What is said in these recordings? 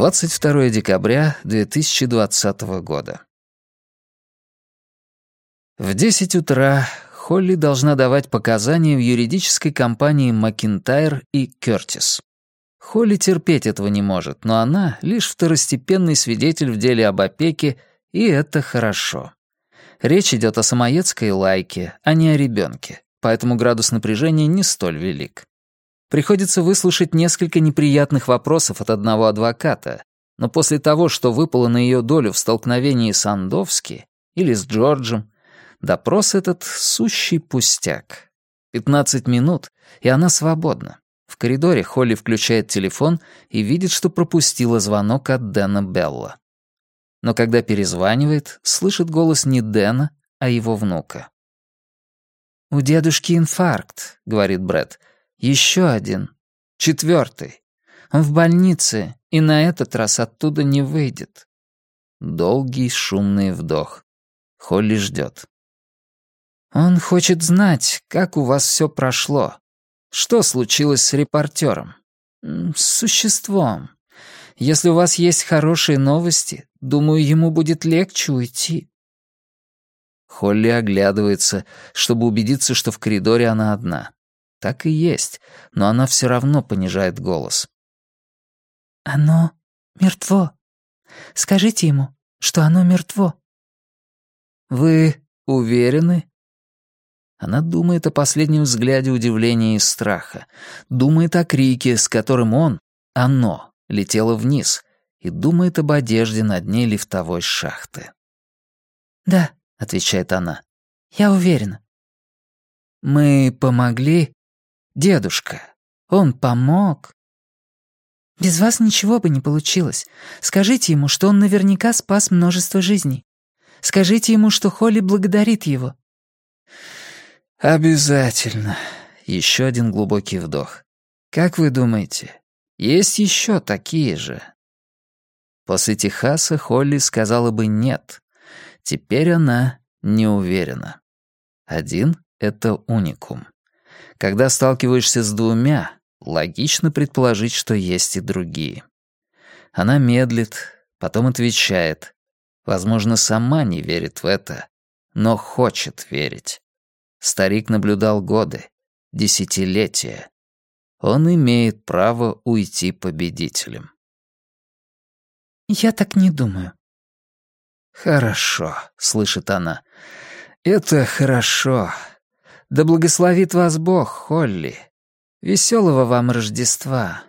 22 декабря 2020 года. В 10 утра Холли должна давать показания в юридической компании «Макинтайр» и «Кёртис». Холли терпеть этого не может, но она — лишь второстепенный свидетель в деле об опеке, и это хорошо. Речь идет о самоедской лайке, а не о ребенке, поэтому градус напряжения не столь велик. Приходится выслушать несколько неприятных вопросов от одного адвоката, но после того, что выпало на ее долю в столкновении с Андовски или с Джорджем, допрос этот — сущий пустяк. Пятнадцать минут, и она свободна. В коридоре Холли включает телефон и видит, что пропустила звонок от Дэна Белла. Но когда перезванивает, слышит голос не Дэна, а его внука. «У дедушки инфаркт», — говорит Брэд. Еще один. Четвертый. Он в больнице, и на этот раз оттуда не выйдет. Долгий шумный вдох. Холли ждет. Он хочет знать, как у вас все прошло. Что случилось с репортером? С существом. Если у вас есть хорошие новости, думаю, ему будет легче уйти. Холли оглядывается, чтобы убедиться, что в коридоре она одна. Так и есть, но она все равно понижает голос. «Оно мертво. Скажите ему, что оно мертво». «Вы уверены?» Она думает о последнем взгляде удивления и страха, думает о крике, с которым он, оно, летело вниз, и думает об одежде на дне лифтовой шахты. «Да», — отвечает она, — «я уверена». «Мы помогли Дедушка, он помог. Без вас ничего бы не получилось. Скажите ему, что он наверняка спас множество жизней. Скажите ему, что Холли благодарит его. Обязательно. Еще один глубокий вдох. Как вы думаете, есть еще такие же? После Техаса Холли сказала бы «нет». Теперь она не уверена. Один — это уникум. Когда сталкиваешься с двумя, логично предположить, что есть и другие. Она медлит, потом отвечает. Возможно, сама не верит в это, но хочет верить. Старик наблюдал годы, десятилетия. Он имеет право уйти победителем. «Я так не думаю». «Хорошо», — слышит она. «Это хорошо. Да благословит вас Бог, Холли. Веселого вам Рождества.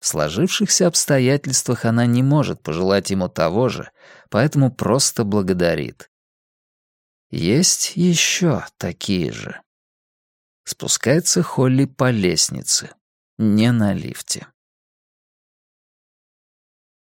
В сложившихся обстоятельствах она не может пожелать ему того же, поэтому просто благодарит. Есть еще такие же. Спускается Холли по лестнице, не на лифте.